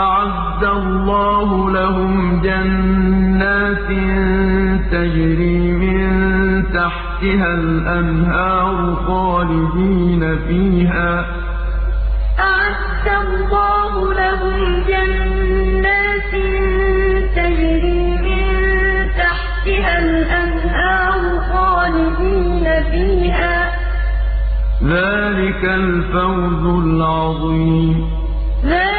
أَعَدَّ اللَّهُ لَهُمْ جَنَّاتٍ تَجْرِي مِن تَحْتِهَا الْأَنْهَارُ خَالِدِينَ فِيهَا ۚ. أَعَدَّ اللَّهُ لَهُمْ جَنَّاتٍ تَجْرِي مِن تَحْتِهَا الْأَنْهَارُ خَالِدِينَ فِيهَا ۚ. ذَٰلِكَ الْفَوْزُ الْعَظِيمُ. ذَٰلِكَ